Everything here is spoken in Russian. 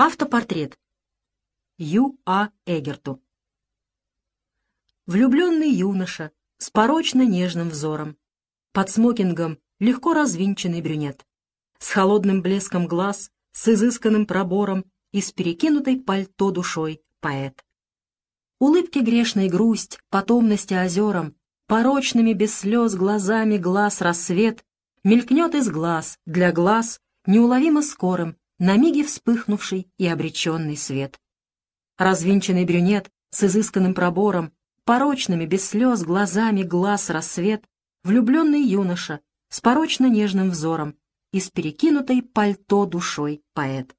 Автопортрет. Ю. А. Эгерту. Влюбленный юноша с порочно-нежным взором, под смокингом легко развинченный брюнет, с холодным блеском глаз, с изысканным пробором и с перекинутой пальто душой поэт. Улыбки грешной грусть, потомности озерам, порочными без слез глазами глаз рассвет, мелькнет из глаз, для глаз, неуловимо скорым, на миге вспыхнувший и обреченный свет. Развинченный брюнет с изысканным пробором, порочными, без слез, глазами глаз рассвет, влюбленный юноша с порочно-нежным взором и с перекинутой пальто душой поэт.